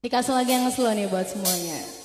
Dikasih lagi yang slow nih buat semuanya.